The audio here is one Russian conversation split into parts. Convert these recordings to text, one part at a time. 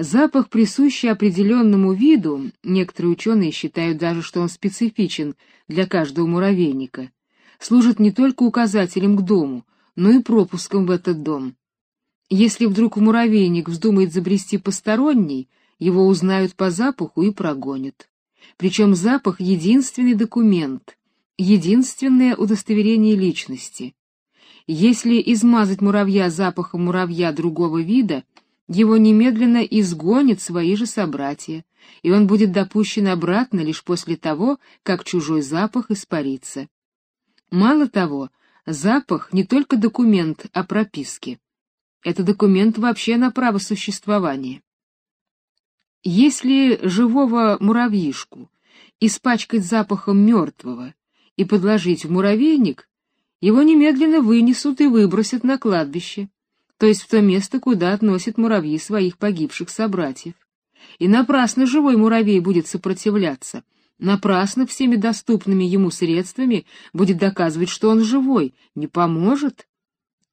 Запах, присущий определенному виду, некоторые ученые считают даже, что он специфичен для каждого муравейника, служит не только указателем к дому, но и пропуском в этот дом. Если вдруг муравейник вздумает забрести посторонний, его узнают по запаху и прогонят. Причем запах — единственный документ, единственное удостоверение личности. Если измазать муравья запахом муравья другого вида, его немедленно изгонят свои же собратья, и он будет допущен обратно лишь после того, как чужой запах испарится. Мало того, запах не только документ о прописке. Это документ вообще на право существования. Если живого муравьишку испачкать запахом мертвого и подложить в муравейник, его немедленно вынесут и выбросят на кладбище, то есть в то место, куда относят муравьи своих погибших собратьев. И напрасно живой муравей будет сопротивляться, напрасно всеми доступными ему средствами будет доказывать, что он живой, не поможет.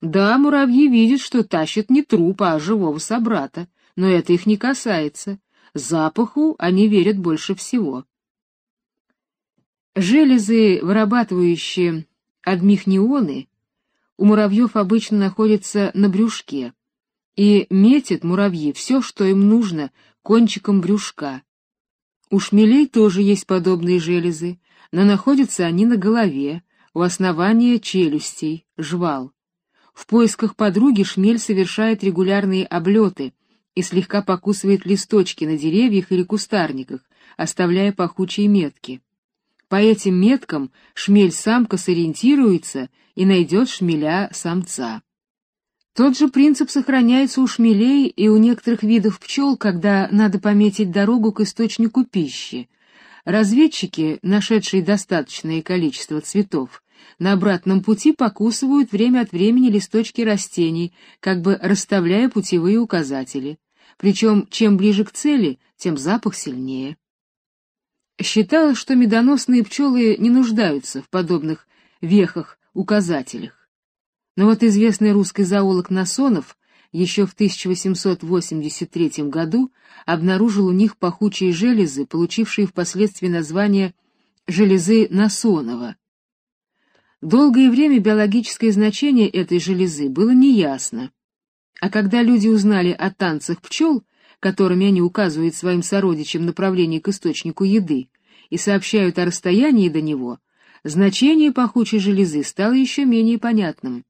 Да, муравьи видят, что тащат не труп, а живого собрата, но это их не касается. Запаху они верят больше всего. Железы, вырабатывающие адмихнионы, у муравьев обычно находятся на брюшке, и метят муравьи все, что им нужно, кончиком брюшка. У шмелей тоже есть подобные железы, но находятся они на голове, у основания челюстей, жвал. В поисках подруги шмель совершает регулярные облеты и слегка покусывает листочки на деревьях или кустарниках, оставляя пахучие метки. По этим меткам шмель-самка сориентируется и найдет шмеля-самца. Тот же принцип сохраняется у шмелей и у некоторых видов пчел, когда надо пометить дорогу к источнику пищи. Разведчики, нашедшие достаточное количество цветов, на обратном пути покусывают время от времени листочки растений, как бы расставляя путевые указатели. Причем чем ближе к цели, тем запах сильнее. Считалось, что медоносные пчелы не нуждаются в подобных вехах-указателях. Но вот известный русский зоолог Насонов еще в 1883 году обнаружил у них пахучие железы, получившие впоследствии название железы Насонова. Долгое время биологическое значение этой железы было неясно. А когда люди узнали о танцах пчел, которыми они указывают своим сородичам направление к источнику еды и сообщают о расстоянии до него, значение пахучей железы стало еще менее понятным.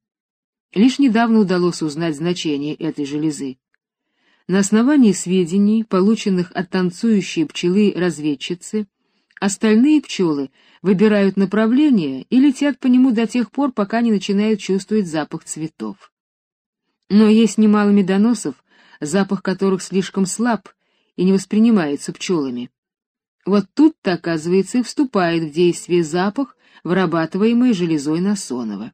Лишь недавно удалось узнать значение этой железы. На основании сведений, полученных от танцующей пчелы-разведчицы, остальные пчелы выбирают направление и летят по нему до тех пор, пока не начинают чувствовать запах цветов. Но есть немало медоносов, запах которых слишком слаб и не воспринимается пчелами. Вот тут-то, оказывается, и вступает в действие запах, вырабатываемый железой Насонова.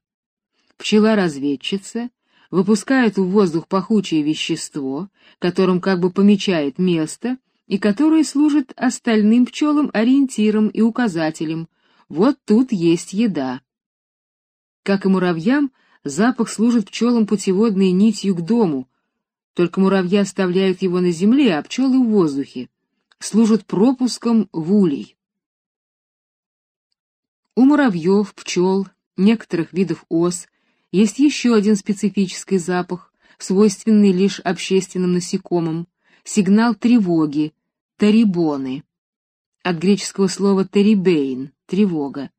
Пчела-разведчица выпускает в воздух пахучее вещество, которым как бы помечает место и которое служит остальным пчелам ориентиром и указателем. Вот тут есть еда. Как и муравьям, запах служит пчелам путеводной нитью к дому, только муравьи оставляют его на земле, а пчелы в воздухе, служат пропуском в улей. У муравьев, пчел, некоторых видов ос есть еще один специфический запах, свойственный лишь общественным насекомым, сигнал тревоги, тарибоны, от греческого слова тарибейн — тревога.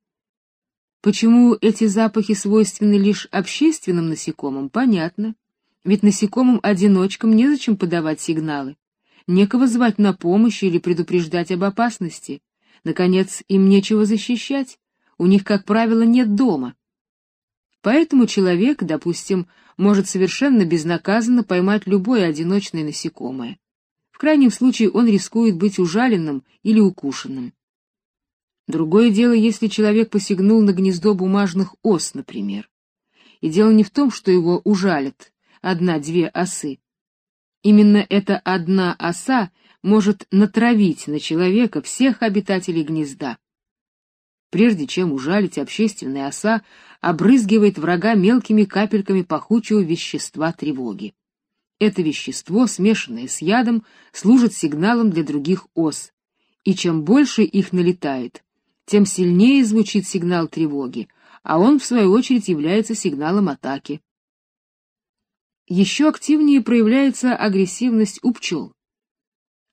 Почему эти запахи свойственны лишь общественным насекомым, понятно. Ведь насекомым-одиночкам незачем подавать сигналы. Некого звать на помощь или предупреждать об опасности. Наконец, им нечего защищать. У них, как правило, нет дома. Поэтому человек, допустим, может совершенно безнаказанно поймать любое одиночное насекомое. В крайнем случае он рискует быть ужаленным или укушенным. Другое дело, если человек посягнул на гнездо бумажных ос, например. И дело не в том, что его ужалят, одна-две осы. Именно эта одна оса может натравить на человека всех обитателей гнезда. Прежде чем ужалить, общественная оса обрызгивает врага мелкими капельками пахучего вещества тревоги. Это вещество, смешанное с ядом, служит сигналом для других ос, и чем больше их налетает, тем сильнее звучит сигнал тревоги, а он, в свою очередь, является сигналом атаки. Еще активнее проявляется агрессивность у пчел.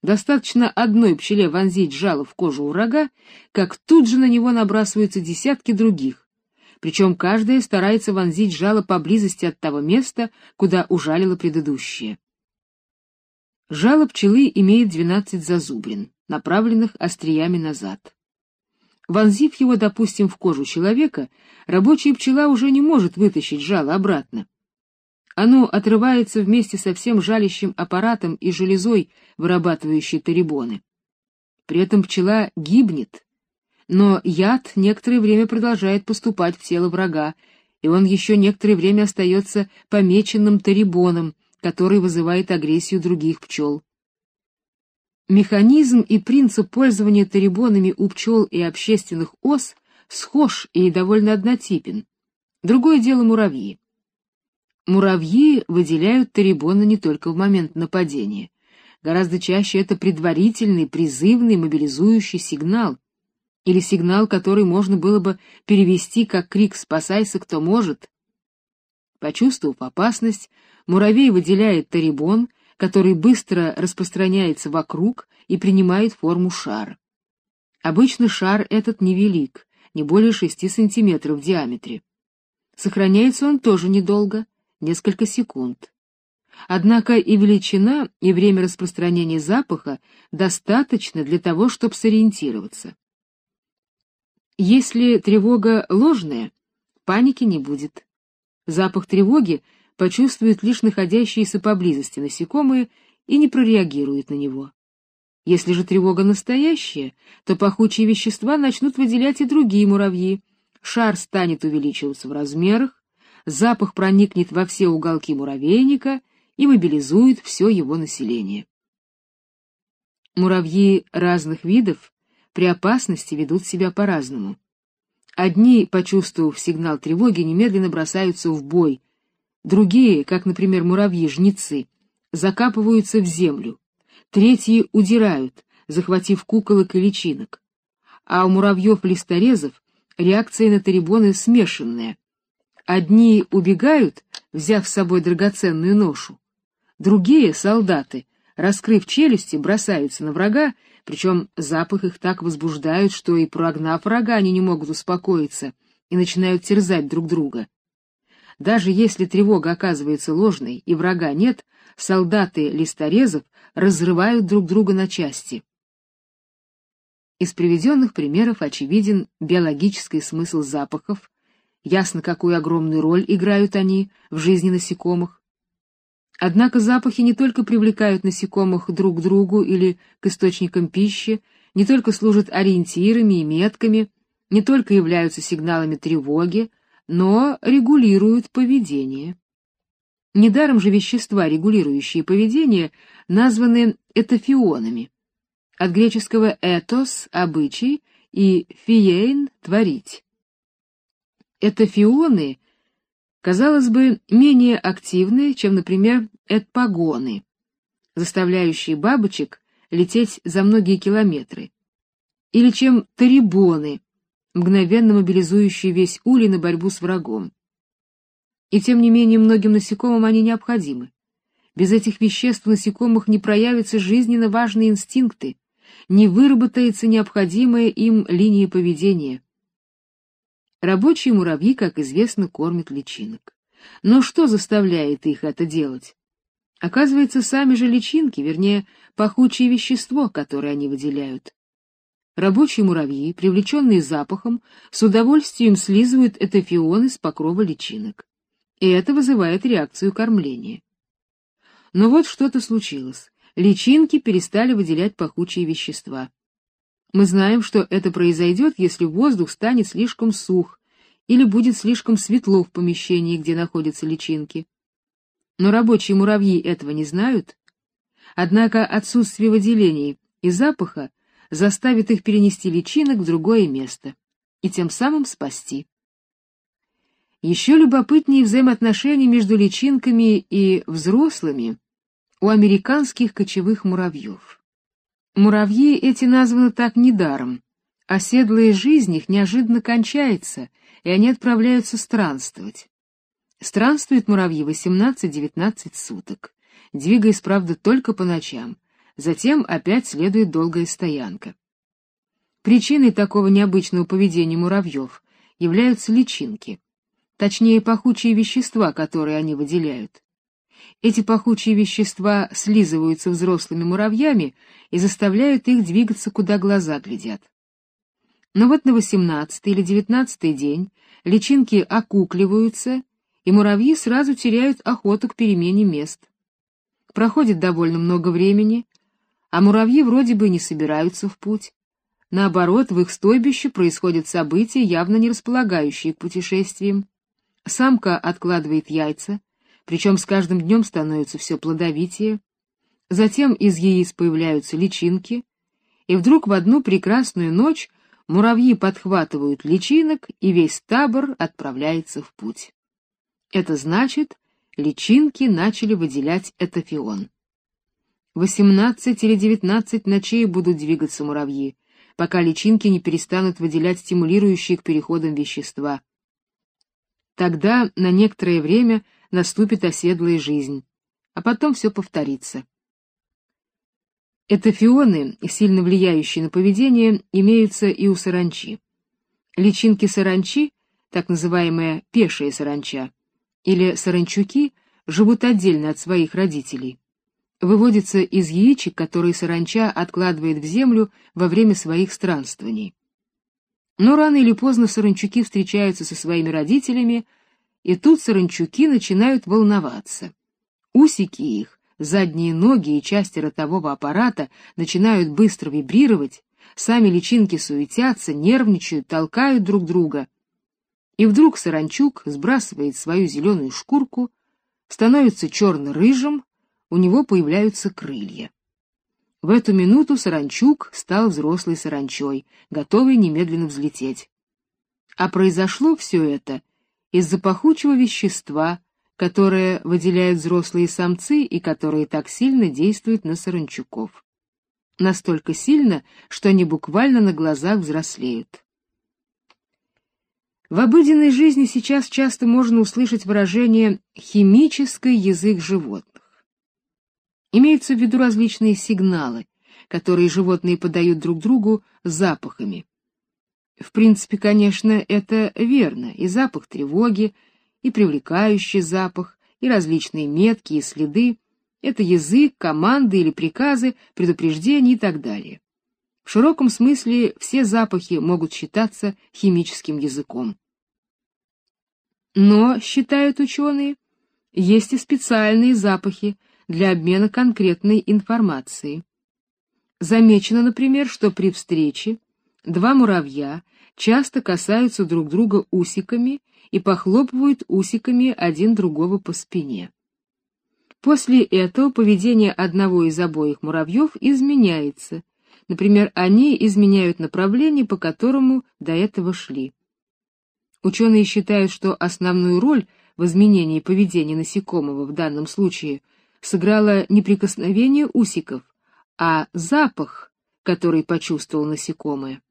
Достаточно одной пчеле вонзить жало в кожу врага, как тут же на него набрасываются десятки других, причем каждая старается вонзить жало поблизости от того места, куда ужалила предыдущее. Жало пчелы имеет 12 зазубрин, направленных остриями назад. Вонзив его, допустим, в кожу человека, рабочая пчела уже не может вытащить жало обратно. Оно отрывается вместе со всем жалящим аппаратом и железой, вырабатывающей тарибоны. При этом пчела гибнет, но яд некоторое время продолжает поступать в тело врага, и он еще некоторое время остается помеченным тарибоном, который вызывает агрессию других пчел. Механизм и принцип пользования тарибонами у пчел и общественных ос схож и довольно однотипен. Другое дело муравьи. Муравьи выделяют тарибоны не только в момент нападения. Гораздо чаще это предварительный, призывный, мобилизующий сигнал, или сигнал, который можно было бы перевести как крик «спасайся, кто может». Почувствовав опасность, муравей выделяет тарибон, который быстро распространяется вокруг и принимает форму шара. Обычно шар этот невелик, не более 6 сантиметров в диаметре. Сохраняется он тоже недолго, несколько секунд. Однако и величина, и время распространения запаха достаточно для того, чтобы сориентироваться. Если тревога ложная, паники не будет. Запах тревоги почувствуют лишь находящиеся поблизости насекомые и не прореагируют на него. Если же тревога настоящая, то пахучие вещества начнут выделять и другие муравьи. Шар станет увеличиваться в размерах, запах проникнет во все уголки муравейника и мобилизует все его население. Муравьи разных видов при опасности ведут себя по-разному. Одни, почувствовав сигнал тревоги, немедленно бросаются в бой, другие, как, например, муравьи-жнецы, закапываются в землю, третьи удирают, захватив куколок и личинок. А у муравьев-листорезов реакция на тарибоны смешанная. Одни убегают, взяв с собой драгоценную ношу, другие, солдаты, раскрыв челюсти, бросаются на врага причем запах их так возбуждает, что и прогнав врага, они не могут успокоиться и начинают терзать друг друга. Даже если тревога оказывается ложной и врага нет, солдаты листорезов разрывают друг друга на части. Из приведенных примеров очевиден биологический смысл запахов, ясно, какую огромную роль играют они в жизни насекомых, Однако запахи не только привлекают насекомых друг к другу или к источникам пищи, не только служат ориентирами и метками, не только являются сигналами тревоги, но регулируют поведение. Недаром же вещества, регулирующие поведение, названы этофионами. От греческого «этос» — обычай и «фиейн» — творить. Этофионы казалось бы, менее активные, чем, например, этпогоны, заставляющие бабочек лететь за многие километры, или чем тарибоны, мгновенно мобилизующие весь улей на борьбу с врагом. И тем не менее многим насекомым они необходимы. Без этих веществ у насекомых не проявятся жизненно важные инстинкты, не выработается необходимая им линия поведения. Рабочие муравьи, как известно, кормят личинок. Но что заставляет их это делать? Оказывается, сами же личинки, вернее, пахучее вещество, которое они выделяют. Рабочие муравьи, привлеченные запахом, с удовольствием слизывают этофионы с покрова личинок. И это вызывает реакцию кормления. Но вот что-то случилось. Личинки перестали выделять пахучие вещества. Мы знаем, что это произойдет, если воздух станет слишком сух или будет слишком светло в помещении, где находятся личинки. Но рабочие муравьи этого не знают. Однако отсутствие выделений и запаха заставит их перенести личинок в другое место и тем самым спасти. Еще любопытнее взаимоотношения между личинками и взрослыми у американских кочевых муравьев. Муравьи эти названы так недаром. Оседлая жизнь их неожиданно кончается, и они отправляются странствовать. Странствуют муравьи 18-19 суток, двигаясь, правда, только по ночам. Затем опять следует долгая стоянка. Причиной такого необычного поведения муравьев являются личинки, точнее пахучие вещества, которые они выделяют. Эти пахучие вещества слизываются взрослыми муравьями и заставляют их двигаться, куда глаза глядят. Но вот на восемнадцатый или девятнадцатый день личинки окукливаются, и муравьи сразу теряют охоту к перемене мест. Проходит довольно много времени, а муравьи вроде бы не собираются в путь. Наоборот, в их стойбище происходят события, явно не располагающие к путешествиям. Самка откладывает яйца, причем с каждым днем становится все плодовитее. Затем из яиц появляются личинки, и вдруг в одну прекрасную ночь Муравьи подхватывают личинок, и весь табор отправляется в путь. Это значит, личинки начали выделять этофион. 18 или 19 ночей будут двигаться муравьи, пока личинки не перестанут выделять стимулирующие к переходам вещества. Тогда на некоторое время наступит оседлая жизнь, а потом все повторится. Этофионы, сильно влияющие на поведение, имеются и у саранчи. Личинки саранчи, так называемая пешая саранча, или саранчуки, живут отдельно от своих родителей. Выводятся из яичек, которые саранча откладывает в землю во время своих странствований. Но рано или поздно саранчуки встречаются со своими родителями, и тут саранчуки начинают волноваться. Усики их задние ноги и части ротового аппарата начинают быстро вибрировать, сами личинки суетятся, нервничают, толкают друг друга. И вдруг саранчук сбрасывает свою зеленую шкурку, становится черно-рыжим, у него появляются крылья. В эту минуту саранчук стал взрослой саранчой, готовый немедленно взлететь. А произошло все это из-за пахучего вещества, которые выделяют взрослые самцы и которые так сильно действуют на саранчуков. Настолько сильно, что они буквально на глазах взрослеют. В обыденной жизни сейчас часто можно услышать выражение «химический язык животных». Имеются в виду различные сигналы, которые животные подают друг другу запахами. В принципе, конечно, это верно, и запах тревоги, и привлекающий запах, и различные метки и следы — это язык, команды или приказы, предупреждения и так далее. В широком смысле все запахи могут считаться химическим языком. Но, считают ученые, есть и специальные запахи для обмена конкретной информацией. Замечено, например, что при встрече два муравья часто касаются друг друга усиками и похлопывают усиками один другого по спине. После этого поведение одного из обоих муравьев изменяется. Например, они изменяют направление, по которому до этого шли. Ученые считают, что основную роль в изменении поведения насекомого в данном случае сыграло не прикосновение усиков, а запах, который почувствовал насекомое.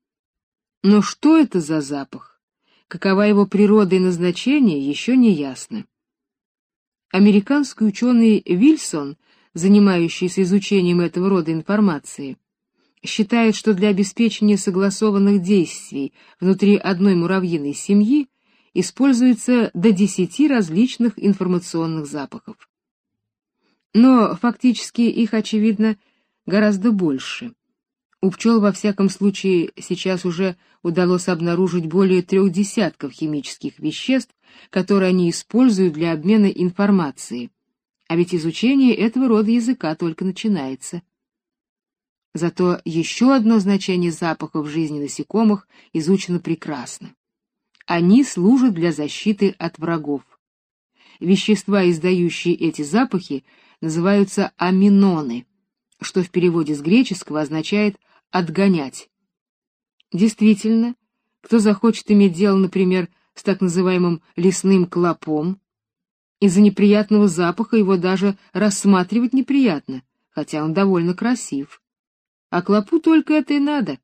Но что это за запах? Какова его природа и назначение, еще не ясно. Американский ученый Вильсон, занимающийся изучением этого рода информации, считает, что для обеспечения согласованных действий внутри одной муравьиной семьи используется до десяти различных информационных запахов. Но фактически их, очевидно, гораздо больше. У пчел, во всяком случае, сейчас уже удалось обнаружить более трех десятков химических веществ, которые они используют для обмена информацией. А ведь изучение этого рода языка только начинается. Зато еще одно значение запахов в жизни насекомых изучено прекрасно. Они служат для защиты от врагов. Вещества, издающие эти запахи, называются аминоны, что в переводе с греческого означает отгонять. Действительно, кто захочет иметь дело, например, с так называемым лесным клопом, Из-за неприятного запаха его даже рассматривать неприятно, хотя он довольно красив. А клопу только это и надо.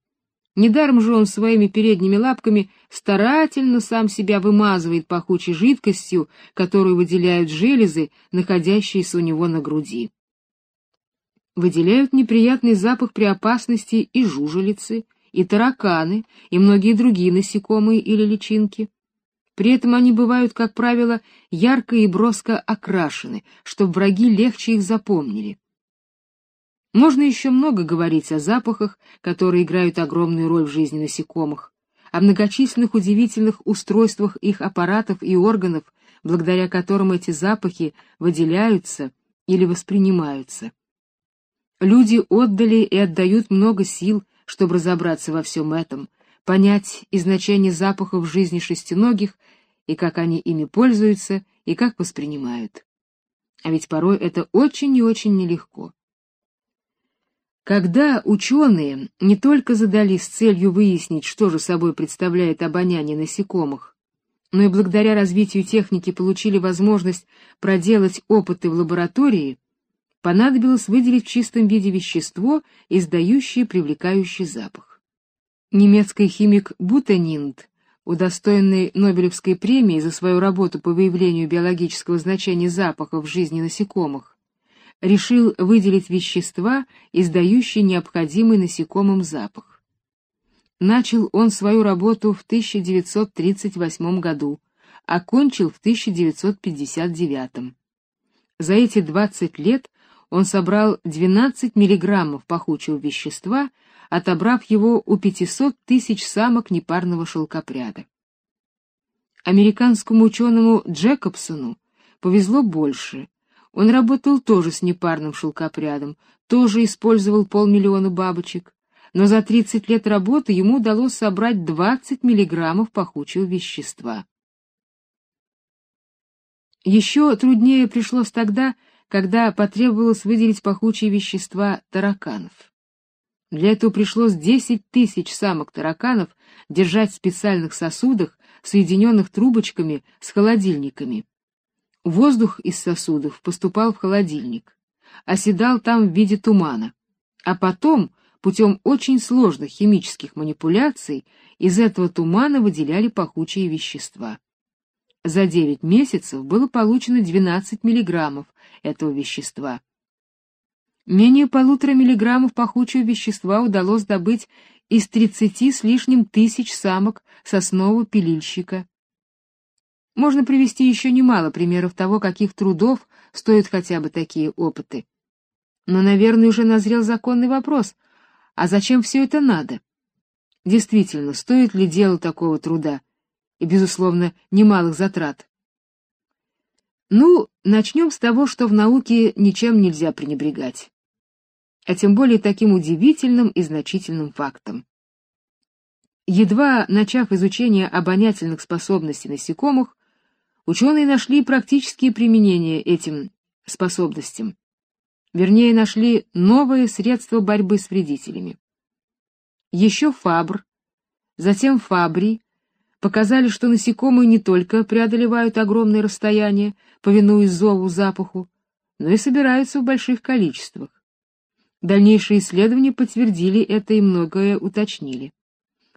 Недаром же он своими передними лапками старательно сам себя вымазывает пахучей жидкостью, которую выделяют железы, находящиеся у него на груди. Выделяют неприятный запах при опасности и жужелицы, и тараканы, и многие другие насекомые или личинки. При этом они бывают, как правило, ярко и броско окрашены, чтобы враги легче их запомнили. Можно еще много говорить о запахах, которые играют огромную роль в жизни насекомых, о многочисленных удивительных устройствах их аппаратов и органов, благодаря которым эти запахи выделяются или воспринимаются. Люди отдали и отдают много сил, чтобы разобраться во всем этом, понять и значение запахов в жизни шестиногих, и как они ими пользуются, и как воспринимают. А ведь порой это очень и очень нелегко. Когда ученые не только задались целью выяснить, что же собой представляет обоняние насекомых, но и благодаря развитию техники получили возможность проделать опыты в лаборатории, понадобилось выделить в чистом виде вещество, издающее привлекающий запах. Немецкий химик Бутенинд, удостоенный Нобелевской премии за свою работу по выявлению биологического значения запахов в жизни насекомых, решил выделить вещества, издающие необходимый насекомым запах. Начал он свою работу в 1938 году, окончил в 1959. За эти 20 лет он собрал 12 миллиграммов пахучего вещества, отобрав его у 500 тысяч самок непарного шелкопряда. Американскому ученому Джекобсону повезло больше, он работал тоже с непарным шелкопрядом, тоже использовал полмиллиона бабочек, но за 30 лет работы ему удалось собрать 20 миллиграммов пахучего вещества. Еще труднее пришлось тогда, когда потребовалось выделить пахучие вещества тараканов. Для этого пришлось 10 тысяч самок тараканов держать в специальных сосудах, соединенных трубочками с холодильниками. Воздух из сосудов поступал в холодильник, оседал там в виде тумана, а потом, путем очень сложных химических манипуляций, из этого тумана выделяли пахучие вещества. За 9 месяцев было получено 12 миллиграммов этого вещества. Менее полутора миллиграммов пахучего вещества удалось добыть из 30 с лишним тысяч самок соснового пилильщика можно привести еще немало примеров того, каких трудов стоят хотя бы такие опыты. Но, наверное, уже назрел законный вопрос: а зачем все это надо? Действительно, стоит ли дело такого труда и безусловно немалых затрат? Ну, начнем с того, что в науке ничем нельзя пренебрегать. А тем более таким удивительным и значительным фактом. Едва начав изучение обонятельных способностей насекомых, Ученые нашли практические применения этим способностям. Вернее, нашли новые средства борьбы с вредителями. Еще Фабр, затем Фабри показали, что насекомые не только преодолевают огромные расстояния, повинуясь зову, запаху, но и собираются в больших количествах. Дальнейшие исследования подтвердили это и многое уточнили.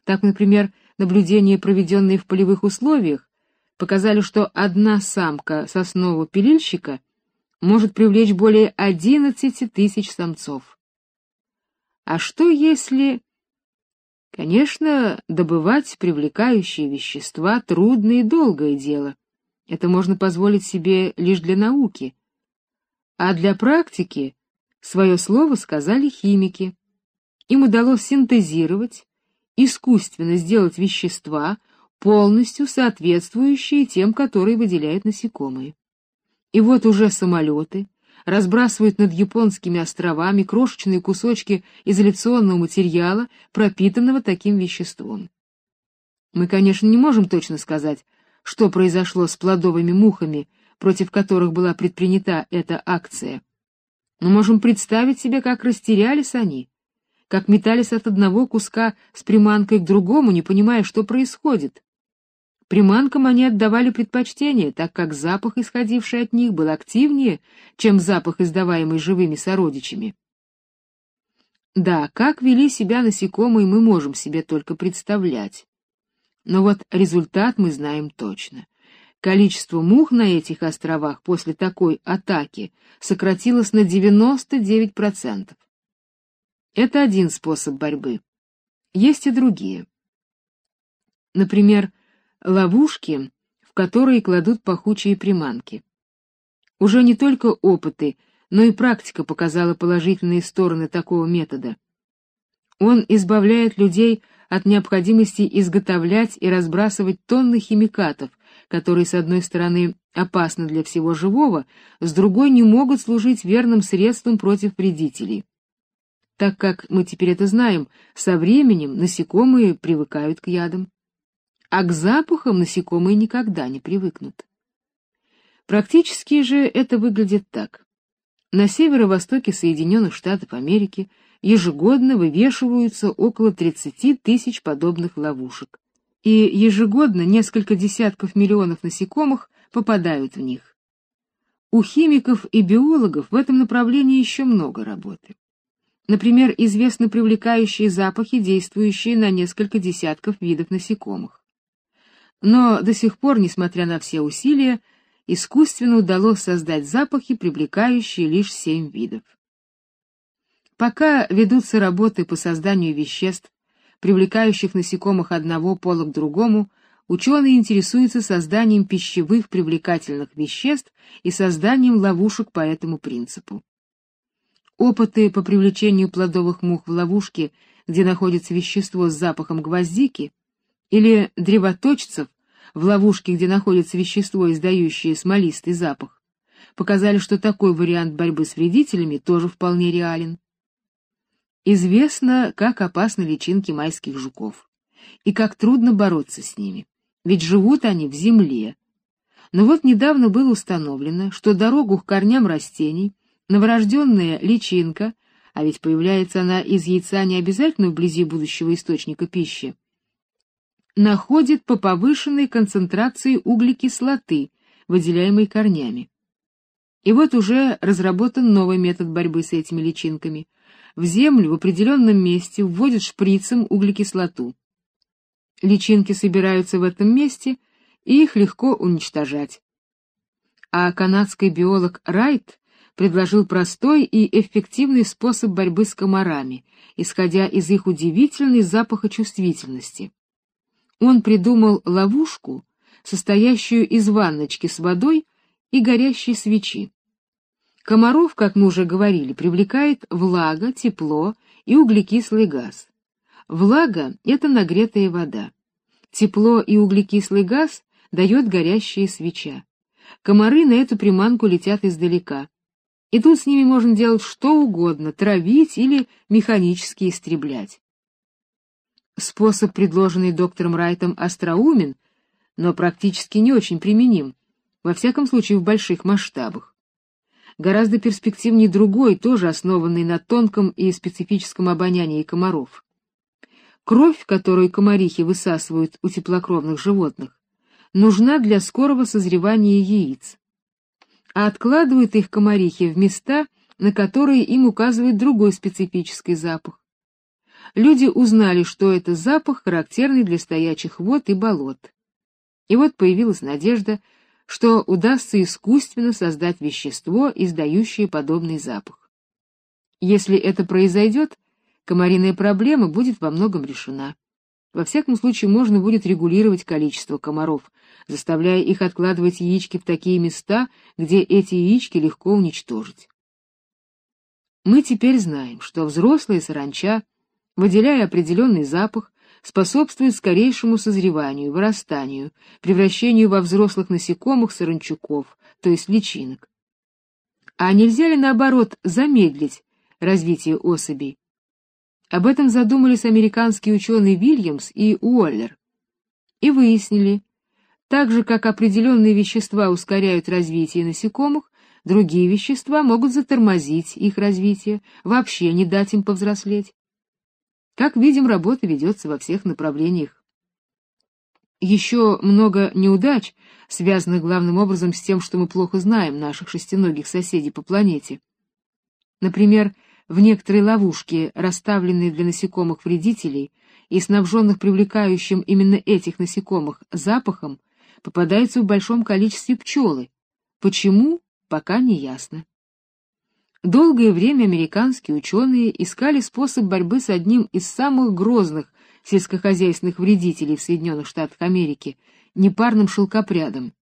Так, например, наблюдения, проведенные в полевых условиях, показали, что одна самка соснового пилильщика может привлечь более 11 тысяч самцов. А что если... Конечно, добывать привлекающие вещества — трудное и долгое дело. Это можно позволить себе лишь для науки. А для практики свое слово сказали химики. Им удалось синтезировать, искусственно сделать вещества, полностью соответствующие тем, которые выделяют насекомые. И вот уже самолеты разбрасывают над японскими островами крошечные кусочки изоляционного материала, пропитанного таким веществом. Мы, конечно, не можем точно сказать, что произошло с плодовыми мухами, против которых была предпринята эта акция. Но можем представить себе, как растерялись они, как метались от одного куска с приманкой к другому, не понимая, что происходит. Приманкам они отдавали предпочтение, так как запах, исходивший от них, был активнее, чем запах, издаваемый живыми сородичами. Да, как вели себя насекомые, мы можем себе только представлять. Но вот результат мы знаем точно. Количество мух на этих островах после такой атаки сократилось на 99%. Это один способ борьбы. Есть и другие. Например, ловушки, в которые кладут пахучие приманки. Уже не только опыты, но и практика показала положительные стороны такого метода. Он избавляет людей от необходимости изготовлять и разбрасывать тонны химикатов, которые, с одной стороны, опасны для всего живого, с другой не могут служить верным средством против вредителей. Так как мы теперь это знаем, со временем насекомые привыкают к ядам а к запахам насекомые никогда не привыкнут. Практически же это выглядит так. На северо-востоке Соединенных Штатов Америки ежегодно вывешиваются около 30 тысяч подобных ловушек, и ежегодно несколько десятков миллионов насекомых попадают в них. У химиков и биологов в этом направлении еще много работы. Например, известны привлекающие запахи, действующие на несколько десятков видов насекомых. Но до сих пор, несмотря на все усилия, искусственно удалось создать запахи, привлекающие лишь семь видов. Пока ведутся работы по созданию веществ, привлекающих насекомых одного пола к другому, ученые интересуются созданием пищевых привлекательных веществ и созданием ловушек по этому принципу. Опыты по привлечению плодовых мух в ловушки, где находится вещество с запахом гвоздики, или древоточцев в ловушке, где находится вещество, издающее смолистый запах, показали, что такой вариант борьбы с вредителями тоже вполне реален. Известно, как опасны личинки майских жуков и как трудно бороться с ними, ведь живут они в земле. Но вот недавно было установлено, что дорогу к корням растений новорожденная личинка, а ведь появляется она из яйца не обязательно вблизи будущего источника пищи, находит по повышенной концентрации углекислоты, выделяемой корнями. И вот уже разработан новый метод борьбы с этими личинками. В землю в определенном месте вводят шприцем углекислоту. Личинки собираются в этом месте, и их легко уничтожать. А канадский биолог Райт предложил простой и эффективный способ борьбы с комарами, исходя из их удивительной запахочувствительности он придумал ловушку, состоящую из ванночки с водой и горящей свечи. Комаров, как мы уже говорили, привлекает влага, тепло и углекислый газ. Влага — это нагретая вода. Тепло и углекислый газ дает горящая свеча. Комары на эту приманку летят издалека. И тут с ними можно делать что угодно, травить или механически истреблять. Способ, предложенный доктором Райтом, остроумен, но практически не очень применим, во всяком случае в больших масштабах. Гораздо перспективнее другой, тоже основанный на тонком и специфическом обонянии комаров. Кровь, которую комарихи высасывают у теплокровных животных, нужна для скорого созревания яиц. А откладывают их комарихи в места, на которые им указывает другой специфический запах люди узнали, что это запах, характерный для стоячих вод и болот. И вот появилась надежда, что удастся искусственно создать вещество, издающее подобный запах. Если это произойдет, комариная проблема будет во многом решена. Во всяком случае, можно будет регулировать количество комаров, заставляя их откладывать яички в такие места, где эти яички легко уничтожить. Мы теперь знаем, что взрослая саранча выделяя определенный запах, способствует скорейшему созреванию, вырастанию, превращению во взрослых насекомых саранчуков, то есть личинок. А нельзя ли, наоборот, замедлить развитие особей? Об этом задумались американские ученые Вильямс и Уоллер. И выяснили, так же, как определенные вещества ускоряют развитие насекомых, другие вещества могут затормозить их развитие, вообще не дать им повзрослеть. Как видим, работа ведется во всех направлениях. Еще много неудач, связанных главным образом с тем, что мы плохо знаем наших шестиногих соседей по планете. Например, в некоторые ловушки, расставленные для насекомых вредителей и снабженных привлекающим именно этих насекомых запахом, попадаются в большом количестве пчелы. Почему, пока не ясно. Долгое время американские ученые искали способ борьбы с одним из самых грозных сельскохозяйственных вредителей в Соединенных Штатах Америки непарным шелкопрядом.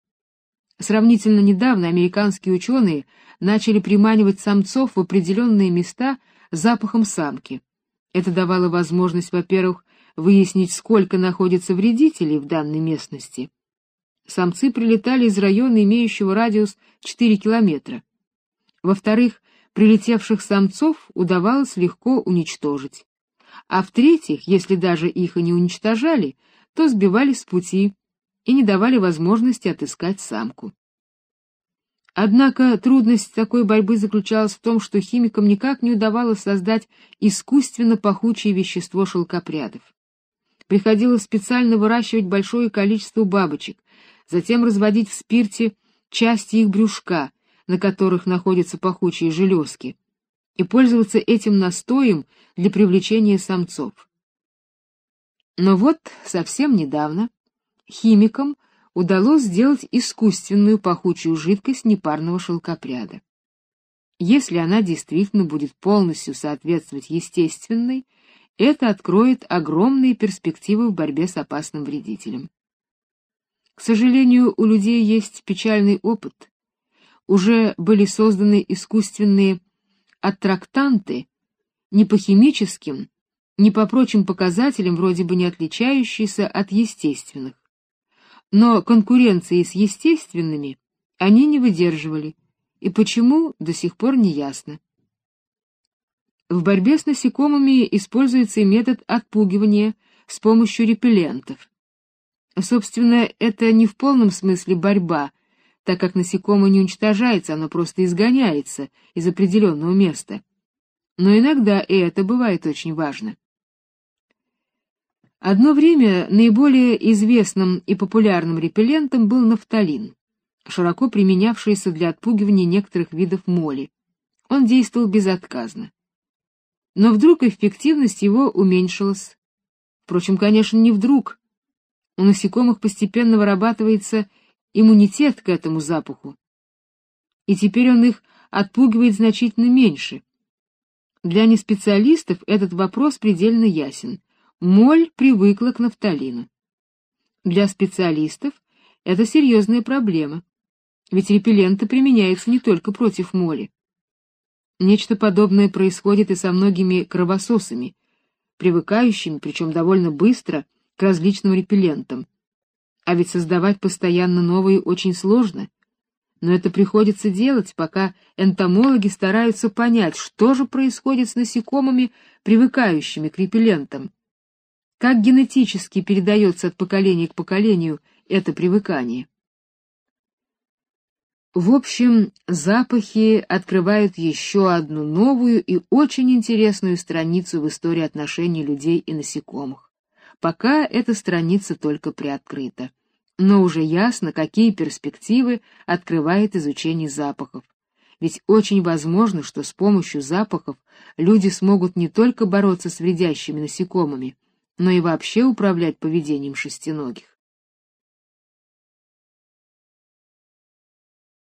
Сравнительно недавно американские ученые начали приманивать самцов в определенные места запахом самки. Это давало возможность, во-первых, выяснить, сколько находится вредителей в данной местности. Самцы прилетали из района, имеющего радиус 4 километра. Во-вторых, прилетевших самцов удавалось легко уничтожить. А в-третьих, если даже их и не уничтожали, то сбивали с пути и не давали возможности отыскать самку. Однако трудность такой борьбы заключалась в том, что химикам никак не удавалось создать искусственно пахучее вещество шелкопрядов. Приходилось специально выращивать большое количество бабочек, затем разводить в спирте части их брюшка, на которых находятся пахучие железки, и пользоваться этим настоем для привлечения самцов. Но вот совсем недавно химикам удалось сделать искусственную пахучую жидкость непарного шелкопряда. Если она действительно будет полностью соответствовать естественной, это откроет огромные перспективы в борьбе с опасным вредителем. К сожалению, у людей есть печальный опыт. Уже были созданы искусственные аттрактанты, не по химическим, не по прочим показателям, вроде бы не отличающиеся от естественных но конкуренции с естественными они не выдерживали, и почему до сих пор не ясно. В борьбе с насекомыми используется метод отпугивания с помощью репеллентов. Собственно, это не в полном смысле борьба, так как насекомое не уничтожается, оно просто изгоняется из определенного места. Но иногда и это бывает очень важно. Одно время наиболее известным и популярным репеллентом был нафталин, широко применявшийся для отпугивания некоторых видов моли. Он действовал безотказно. Но вдруг эффективность его уменьшилась. Впрочем, конечно, не вдруг. У насекомых постепенно вырабатывается иммунитет к этому запаху. И теперь он их отпугивает значительно меньше. Для неспециалистов этот вопрос предельно ясен. Моль привыкла к нафталину. Для специалистов это серьезная проблема, ведь репелленты применяются не только против моли. Нечто подобное происходит и со многими кровососами, привыкающими, причем довольно быстро, к различным репеллентам. А ведь создавать постоянно новые очень сложно. Но это приходится делать, пока энтомологи стараются понять, что же происходит с насекомыми, привыкающими к репеллентам. Как генетически передается от поколения к поколению это привыкание? В общем, запахи открывают еще одну новую и очень интересную страницу в истории отношений людей и насекомых. Пока эта страница только приоткрыта, но уже ясно, какие перспективы открывает изучение запахов. Ведь очень возможно, что с помощью запахов люди смогут не только бороться с вредящими насекомыми, но и вообще управлять поведением шестиногих.